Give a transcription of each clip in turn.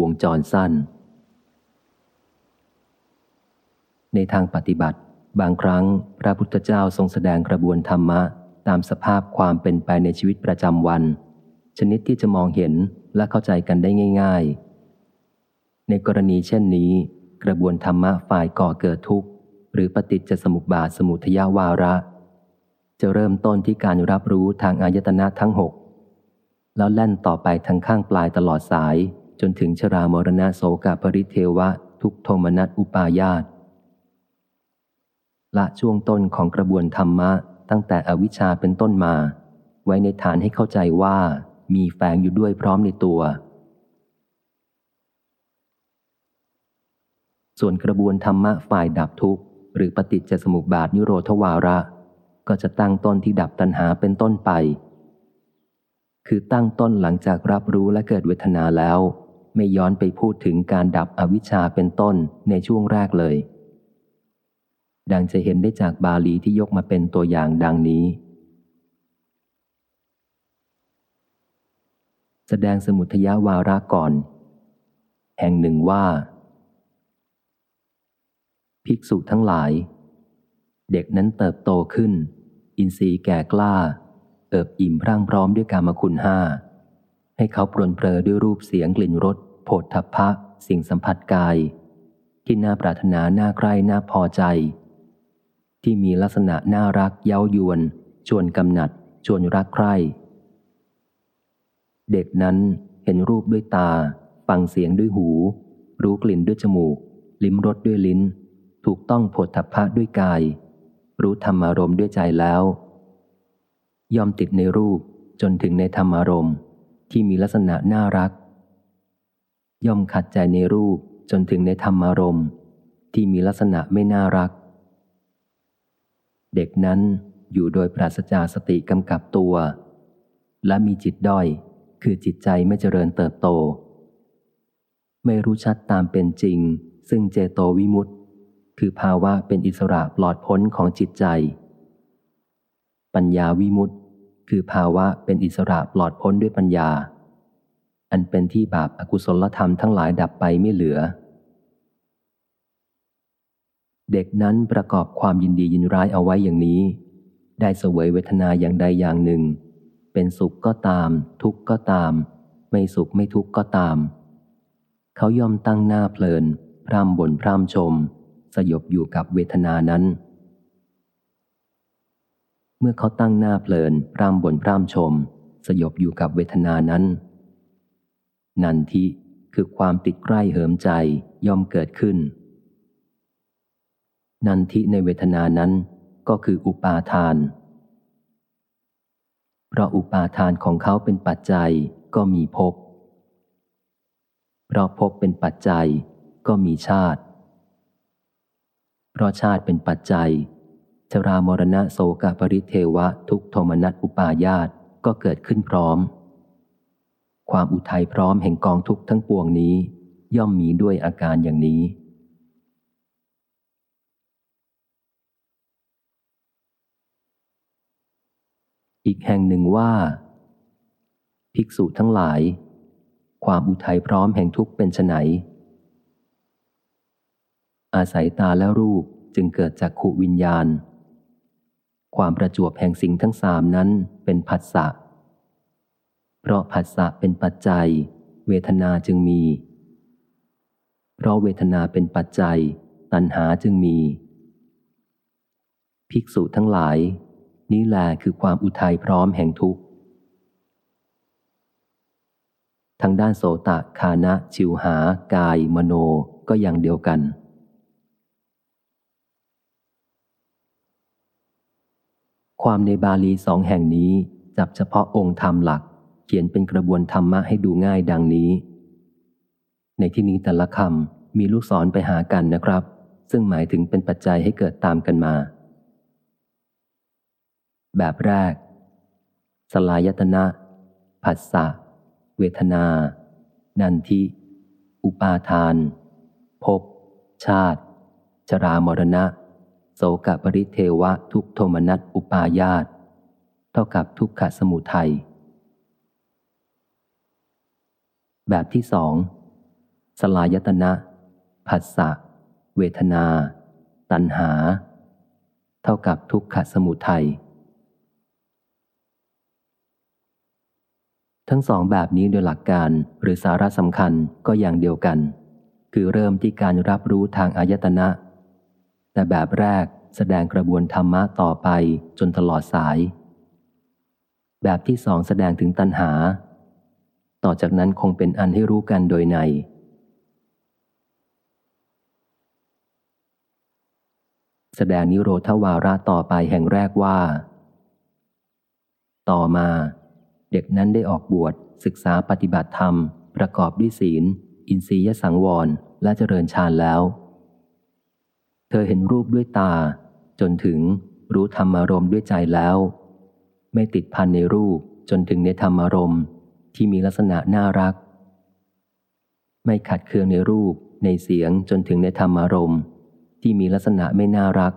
วงจรสั้น ในทางปฏิบัติ บางครั้งพระพุทธเจ้าทรงแสดงกระบวนธรรมะ ตามสภาพความเป็นไปในชีวิตประจำวัน ชนิดที่จะมองเห็นและเข้าใจกันได้ง่าย ๆ ในกรณีเช่นนี้ กระบวนธรรมะฝ่ายก่อเกิดทุกข์ หรือปฏิจจสมุปบาทสมุทยาวาระ จะเริ่มต้นที่การรับรู้ทางอายตนะทั้งหกแล้วแล่นต่อไปทางข้างปลายตลอดสาย จนถึงชรามรณะโสกปริเทวะ ทุกโทมนัสอุปายาตละช่วงต้นของกระบวนธรรมะ ตั้งแต่อวิชชาเป็นต้นมา ไว้ในฐานให้เข้าใจว่ามีแฝงอยู่ด้วยพร้อมในตัว ส่วนกระบวนธรรมะฝ่ายดับทุกข์ หรือปฏิจจสมุปบาทนิโรธวาระ ก็จะตั้งต้นที่ดับตัณหาเป็นต้นไป คือตั้งต้นหลังจากรับรู้และเกิดเวทนาแล้ว ไม่ย้อนไปพูดถึงการดับอวิชชาเป็นต้นในช่วงแรกเลย ดังจะเห็นได้จากบาลีที่ยกมาเป็นตัวอย่างดังนี้ แสดงสมุทยาวาระก่อน แห่งหนึ่งว่า ภิกษุทั้งหลาย เด็กนั้นเติบโตขึ้น อินทรีย์แก่กล้า เอิบอิ่มพร่างพร้อมด้วยกามคุณห้าให้เขาปรนเปรอด้วยรูปเสียงกลิ่นรส โผฏฐัพพะ สิ่งสัมผัสกาย ที่น่าปรารถนาน่าใคร่น่าพอใจ ที่มีลักษณะน่ารักเย้ายวน ชวนกำหนัด ชวนรักใคร่ เด็กนั้นเห็นรูปด้วยตา ฟังเสียงด้วยหู รู้กลิ่นด้วยจมูก ลิ้มรสด้วยลิ้น ถูกต้องโผฏฐัพพะด้วยกาย รู้ธรรมารมด้วยใจแล้ว ยอมติดในรูปจนถึงในธรรมารมณ์ที่มีลักษณะน่ารัก ย่อมขัดใจในรูปจนถึงในธรรมารมณ์ ที่มีลักษณะไม่น่ารัก เด็กนั้นอยู่โดยปราศจากสติกำกับตัว และมีจิตด้อย คือจิตใจไม่เจริญเติบโต ไม่รู้ชัดตามเป็นจริง ซึ่งเจโตวิมุตต์คือภาวะเป็นอิสระปลอดพ้นของจิตใจ ปัญญาวิมุตต์คือภาวะเป็นอิสระปลอดพ้นด้วยปัญญา อันเป็นที่บาปอากุศลธรรมทั้งหลายดับไปไม่เหลือ เด็กนั้นประกอบความยินดียินร้ายเอาไว้อย่างนี้ ได้เสวยเวทนาอย่างใดอย่างหนึ่ง เป็นสุขก็ตาม ทุกข์ก็ตาม ไม่สุขไม่ทุกข์ก็ตาม เขาย่อมตั้งหน้าเพลิน พร่ำบ่นพร่ำชม สยบอยู่กับเวทนานั้น เมื่อเขาตั้งหน้าเพลิน พร่ำบ่นพร่ำชม สยบอยู่กับเวทนานั้น นันทิคือความติดใกล้เหิมใจย่อมเกิดขึ้น นันทิในเวทนานั้นก็คืออุปาทาน เพราะอุปาทานของเขาเป็นปัจจัยก็มีภพ เพราะภพเป็นปัจจัยก็มีชาติ เพราะชาติเป็นปัจจัย ชรามรณะโสกปริเทวะทุกโทมนัสอุปายาตก็เกิดขึ้นพร้อม ความอุทัยพร้อมแห่งกองทุกทั้งปวงนี้ ย่อมมีด้วยอาการอย่างนี้ อีกแห่งหนึ่งว่า ภิกษุทั้งหลาย ความอุทัยพร้อมแห่งทุกเป็นไนอาศัยตาและรูปจึงเกิดจากขุวิญญาณ ความประจวบแห่งสิ่งทั้งสามนั้นเป็นผัสสะ เพราะผัสสะเป็นปัจจัย เวทนาจึงมี เพราะเวทนาเป็นปัจจัย ตัณหาจึงมี ภิกษุทั้งหลาย นี้แหละคือความอุทัยพร้อมแห่งทุกข์ทางด้านโสตะคานะชิวหากาย มโนก็อย่างเดียวกัน ความในบาลีสองแห่งนี้จับเฉพาะองค์ธรรมหลัก เขียนเป็นกระบวนธรรมะให้ดูง่ายดังนี้ ในที่นี้แต่ละคำมีลูกศรไปหากันนะครับ ซึ่งหมายถึงเป็นปัจจัยให้เกิดตามกันมา แบบแรก สลายตนะผัสสะ เวทนา นันทิ อุปาทานภพชาติ ชรามรณะ โสกปริเทวะทุกโทมนัสอุปายาต เท่ากับทุกขสมุทัย แบบที่สอง สลายตนะผัสสะ เวทนา ตัณหา เท่ากับทุกขสมุทัย ทั้งสองแบบนี้โดยหลักการหรือสาระสำคัญก็อย่างเดียวกัน คือเริ่มที่การรับรู้ทางอายตนะ แต่แบบแรกแสดงกระบวนธรรมะต่อไปจนตลอดสาย แบบที่สองแสดงถึงตัณหา ต่อจากนั้นคงเป็นอันให้รู้กันโดยใน แสดงนิโรธวาระต่อไปแห่งแรกว่า ต่อมา เด็กนั้นได้ออกบวชศึกษาปฏิบัติธรรม ประกอบด้วยศีล อินทรียสังวร และเจริญฌานแล้ว เธอเห็นรูปด้วยตา จนถึงรู้ธรรมารมณ์ด้วยใจแล้ว ไม่ติดพันในรูปจนถึงในธรรมารมณ์ ที่มีลักษณะน่ารัก ไม่ขัดเคืองในรูป ในเสียงจนถึงในธรรมารมณ์ ที่มีลักษณะไม่น่ารัก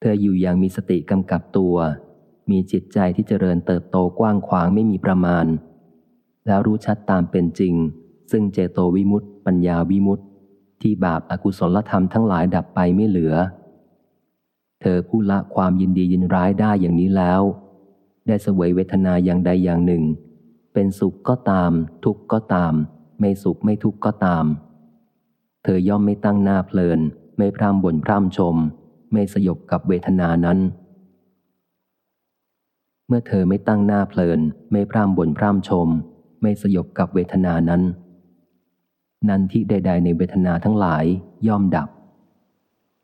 เธออยู่อย่างมีสติกำกับตัว มีจิตใจที่เจริญเติบโตกว้างขวางไม่มีประมาณ แล้วรู้ชัดตามเป็นจริง ซึ่งเจโตวิมุตต์ปัญญาวิมุตต์ที่บาปอากุศลธรรมทั้งหลายดับไปไม่เหลือ เธอผู้ละความยินดียินร้ายได้อย่างนี้แล้ว ได้เสวยเวทนาอย่างใดอย่างหนึ่ง เป็นสุขก็ตาม ทุกข์ก็ตาม ไม่สุขไม่ทุกข์ก็ตาม เธอย่อมไม่ตั้งหน้าเพลิน ไม่พร่ำบ่นพร่ำชม ไม่สยบกับเวทนานั้น เมื่อเธอไม่ตั้งหน้าเพลิน ไม่พร่ำบ่นพร่ำชม ไม่สยบกับเวทนานั้น นันทิใด ๆ ในเวทนาทั้งหลายย่อมดับ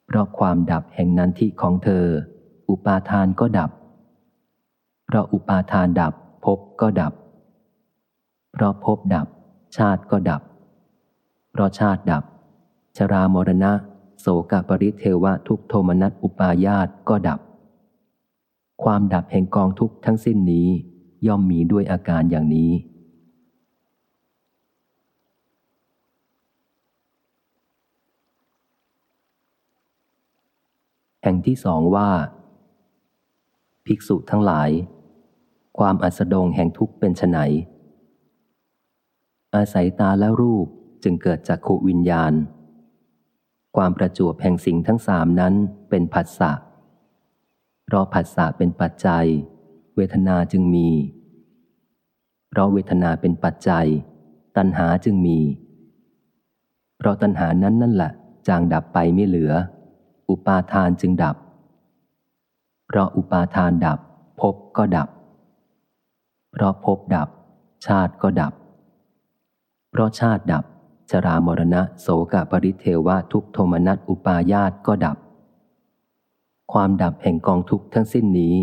เพราะความดับแห่งนันทิของเธอ อุปาทานก็ดับ เพราะอุปาทานดับภพก็ดับ เพราะภพดับ ชาติก็ดับ เพราะชาติดับ ชรามรณะ โสกปริเทวะทุกโทมนัสอุปายาตก็ดับ ความดับแห่งกองทุกทั้งสิ้นนี้ย่อมมีด้วยอาการอย่างนี้ แห่งที่สองว่า ภิกษุทั้งหลาย ความอัสดงแห่งทุกข์เป็นไฉนอาศัยตาและรูปจึงเกิดจากขูวิญญาณ ความประจวบแห่งสิ่งทั้งสามนั้นเป็นผัสสะเพราะผัสสะเป็นปัจจัย เวทนาจึงมี เพราะเวทนาเป็นปัจจัย ตัณหาจึงมี เพราะตัณหานั้นนั่นแหละจางดับไปไม่เหลือ อุปาทานจึงดับ เพราะอุปาทานดับภพก็ดับ เพราะภพดับ ชาติก็ดับ เพราะชาติดับ ชรามรณะโสกปริเทวะทุกโทมนัสอุปาญาตก็ดับ ความดับแห่งกองทุกข์ทั้งสิ้นนี้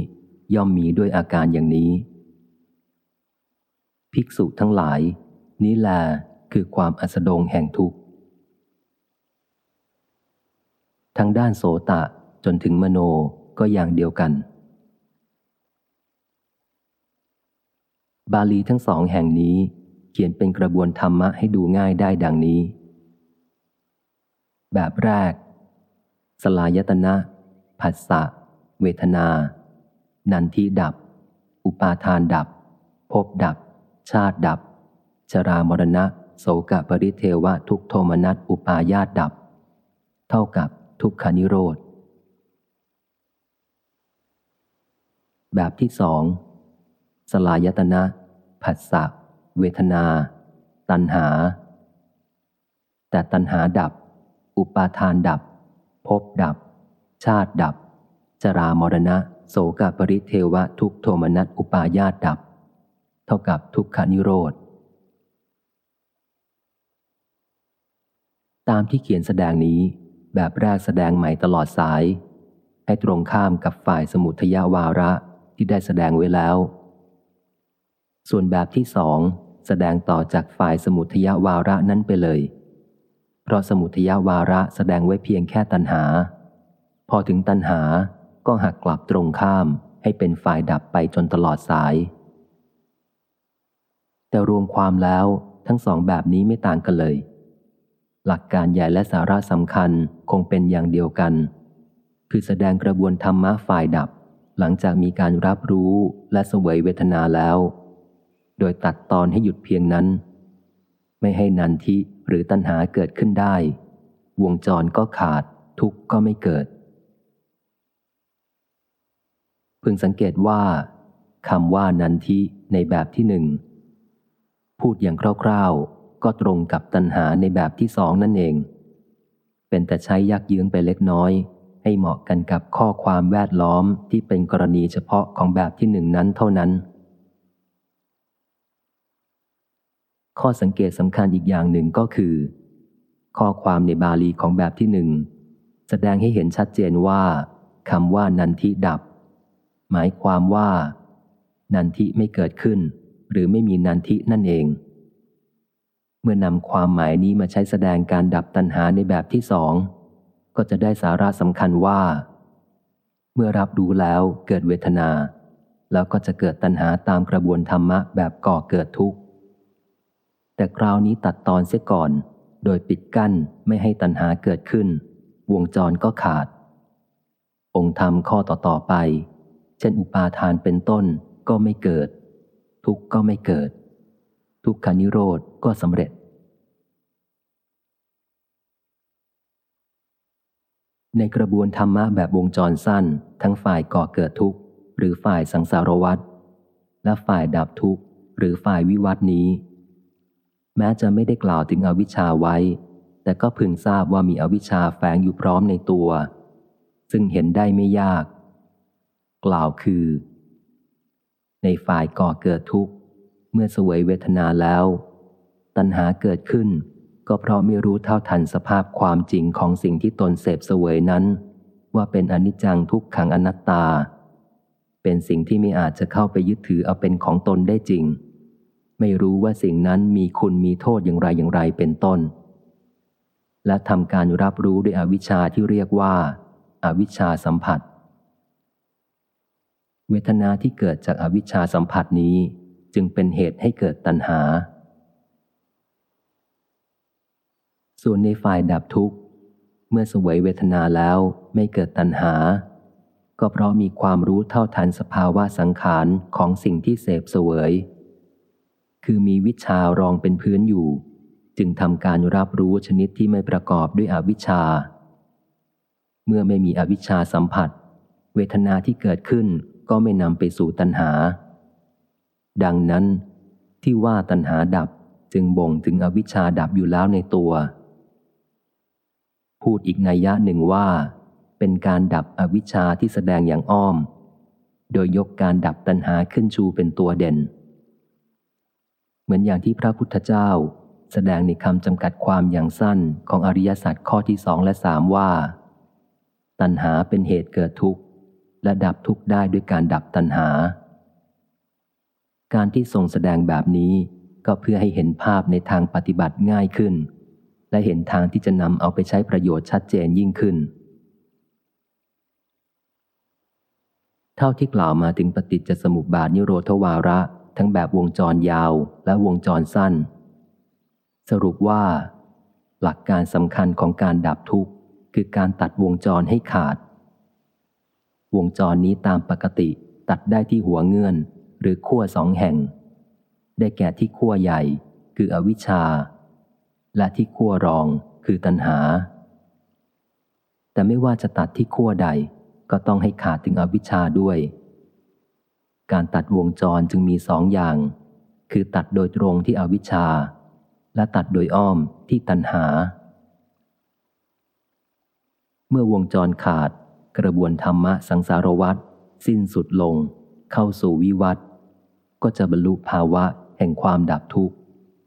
ย่อมมีด้วยอาการอย่างนี้ ภิกษุทั้งหลาย นี้แลคือความอัสดงแห่งทุกข์ทางด้านโสตะจนถึงมโนก็อย่างเดียวกัน บาลีทั้งสองแห่งนี้ เขียนเป็นกระบวนธรรมะให้ดูง่ายได้ดังนี้ แบบแรก สลายตนะผัสสะ เวทนา นันทิดับ อุปาทานดับ ภพดับ ชาติดับ ชรามรณะ โสกปริเทวะทุกโทมนัสอุปายาตดับ เท่ากับทุกขานิโรธ แบบที่สอง สลายตนะ ผัสสะ เวทนา ตัณหา แต่ตัณหาดับ อุปาทานดับ ภพดับ ชาติดับ จรามรณะ โสกปริเทวะทุกโทมนัสอุปายาตดับ เท่ากับทุกขานิโรธ ตามที่เขียนแสดงนี้ แบบแรกแสดงใหม่ตลอดสาย ให้ตรงข้ามกับฝ่ายสมุทยาวาระที่ได้แสดงไว้แล้ว ส่วนแบบที่สองแสดงต่อจากฝ่ายสมุทยาวาระนั้นไปเลย เพราะสมุทยาวาระแสดงไว้เพียงแค่ตัณหา พอถึงตัณหาก็หักกลับตรงข้ามให้เป็นฝ่ายดับไปจนตลอดสาย แต่รวมความแล้วทั้งสองแบบนี้ไม่ต่างกันเลย หลักการใหญ่และสาระสำคัญคงเป็นอย่างเดียวกัน คือแสดงกระบวนธรรมะฝ่ายดับ หลังจากมีการรับรู้และเสวยเวทนาแล้ว โดยตัดตอนให้หยุดเพียงนั้น ไม่ให้นันทิหรือตัณหาเกิดขึ้นได้ วงจรก็ขาดทุกข์ก็ไม่เกิด พึงสังเกตว่าคำว่านันทิในแบบที่หนึ่ง พูดอย่างคร่าวๆ ก็ตรงกับตัณหาในแบบที่สองนั่นเอง เป็นแต่ใช้ยักยืงไปเล็กน้อย ให้เหมาะกันกับข้อความแวดล้อมที่เป็นกรณีเฉพาะของแบบที่หนึ่งนั้นเท่านั้น ข้อสังเกตสำคัญอีกอย่างหนึ่งก็คือ ข้อความในบาลีของแบบที่หนึ่งแสดงให้เห็นชัดเจนว่าคำว่านันทิดับ หมายความว่า นันทิไม่เกิดขึ้น หรือไม่มีนันทินั่นเอง เมื่อนำความหมายนี้มาใช้แสดงการดับตัณหาในแบบที่สองก็จะได้สาระสำคัญว่า เมื่อรับรู้แล้วเกิดเวทนา แล้วก็จะเกิดตัณหาตามกระบวนธรรมะแบบก่อเกิดทุกข์ แต่คราวนี้ตัดตอนเสียก่อน โดยปิดกั้นไม่ให้ตัณหาเกิดขึ้น วงจรก็ขาด องค์ธรรมข้อต่อๆไป เช่นอุปาทานเป็นต้นก็ไม่เกิด ทุกข์ก็ไม่เกิด ทุกขานิโรธก็สำเร็จในกระบวนธรรมะแบบวงจรสั้น ทั้งฝ่ายก่อเกิดทุกข์ หรือฝ่ายสังสารวัฏและฝ่ายดับทุกข์ หรือฝ่ายวิวัตนี้ แม้จะไม่ได้กล่าวถึงอวิชชาไว้ แต่ก็พึงทราบว่ามีอวิชชาแฝงอยู่พร้อมในตัว ซึ่งเห็นได้ไม่ยาก กล่าวคือ ในฝ่ายก่อเกิดทุกข์ เมื่อสวยเวทนาแล้ว ตัณหาเกิดขึ้น ก็เพราะไม่รู้เท่าทันสภาพความจริงของสิ่งที่ตนเสพเสวยนั้น ว่าเป็นอนิจจังทุกขังอนัตตา เป็นสิ่งที่ไม่อาจจะเข้าไปยึดถือเอาเป็นของตนได้จริง ไม่รู้ว่าสิ่งนั้นมีคุณมีโทษอย่างไรอย่างไรเป็นต้น และทำการรับรู้ด้วยอวิชชาที่เรียกว่าอาวิชชาสัมผัส เวทนาที่เกิดจากอวิชชาสัมผัสนี้จึงเป็นเหตุให้เกิดตัณหา ส่วนในฝ่ายดับทุกข์ เมื่อสวยเวทนาแล้วไม่เกิดตัณหา ก็เพราะมีความรู้เท่าทันสภาวะสังขารของสิ่งที่เสพเสวย คือมีวิชารองเป็นพื้นอยู่ จึงทำการรับรู้ชนิดที่ไม่ประกอบด้วยอวิชชา เมื่อไม่มีอวิชชาสัมผัส เวทนาที่เกิดขึ้นก็ไม่นำไปสู่ตัณหา ดังนั้น ที่ว่าตัณหาดับจึงบ่งถึงอวิชชาดับอยู่แล้วในตัว พูดอีกนัยยะหนึ่งว่า เป็นการดับอวิชชาที่แสดงอย่างอ้อม โดยยกการดับตัณหาขึ้นชูเป็นตัวเด่น เหมือนอย่างที่พระพุทธเจ้า แสดงในคำจำกัดความอย่างสั้นของอริยสัจข้อที่สองและสามว่า ตัณหาเป็นเหตุเกิดทุกข์ และดับทุกข์ได้ด้วยการดับตัณหา การที่ทรงแสดงแบบนี้ก็เพื่อให้เห็นภาพในทางปฏิบัติง่ายขึ้น และเห็นทางที่จะนำเอาไปใช้ประโยชน์ชัดเจนยิ่งขึ้น เท่าที่กล่าวมาถึงปฏิจจสมุปบาทนิโรธวาระ ทั้งแบบวงจรยาวและวงจรสั้น สรุปว่า หลักการสำคัญของการดับทุกข์ คือการตัดวงจรให้ขาด วงจรนี้ตามปกติตัดได้ที่หัวเงื่อนหรือขั้วสองแห่ง ได้แก่ที่ขั้วใหญ่คืออวิชชา และที่ขั้วรองคือตัณหา แต่ไม่ว่าจะตัดที่ขั้วใดก็ต้องให้ขาดถึงอวิชชาด้วย การตัดวงจรจึงมีสองอย่าง คือตัดโดยตรงที่อวิชชา และตัดโดยอ้อมที่ตัณหา เมื่อวงจรขาด กระบวนธรรมะสังสารวัตรสิ้นสุดลง เข้าสู่วิวัตก็จะบรรลุภาวะแห่งความดับทุกข์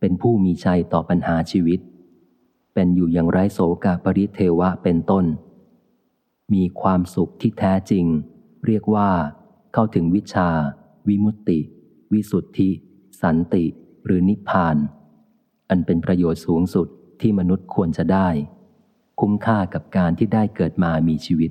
เป็นผู้มีชัยต่อปัญหาชีวิต เป็นอยู่อย่างไร้โสกาปริเทวะเป็นต้น มีความสุขที่แท้จริง เรียกว่า เข้าถึงวิชา วิมุตติ วิสุทธิ สันติ หรือนิพพาน อันเป็นประโยชน์สูงสุดที่มนุษย์ควรจะได้ คุ้มค่ากับการที่ได้เกิดมามีชีวิต